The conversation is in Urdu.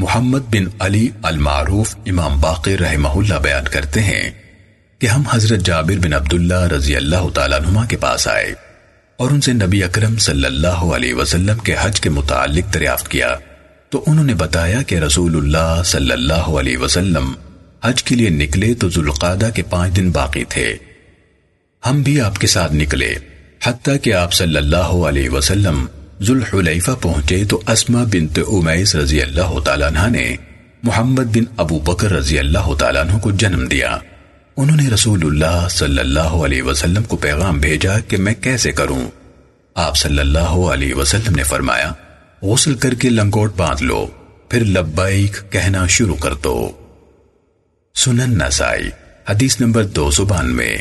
محمد بن علی المعروف امام باقر رحمہ اللہ بیان کرتے ہیں کہ ہم حضرت جابر بن عبداللہ رضی اللہ تعالیٰ نما کے پاس آئے اور ان سے نبی اکرم صلی اللہ علیہ وسلم کے حج کے متعلق دریافت کیا تو انہوں نے بتایا کہ رسول اللہ صلی اللہ علیہ وسلم حج کے لیے نکلے تو ذوالقادہ کے پانچ دن باقی تھے۔ ہم بھی آپ کے ساتھ نکلے، حتیٰ کہ آپ صلی اللہ علیہ وسلم ذوالحلیفہ پہنچے تو اسما بنت امیس رضی اللہ تعالیٰ عنہ نے محمد بن ابو بکر رضی اللہ تعالیٰ عنہ کو جنم دیا۔ انہوں نے رسول اللہ صلی اللہ علیہ وسلم کو پیغام بھیجا کہ میں کیسے کروں؟ آپ صلی اللہ علیہ وسلم نے فرمایا، غسل کر کے لنگوٹ باندھ لو، پھر لبائک کہنا شروع کر دو۔ سنن نسائی، حدیث نمبر دو سو بانوے۔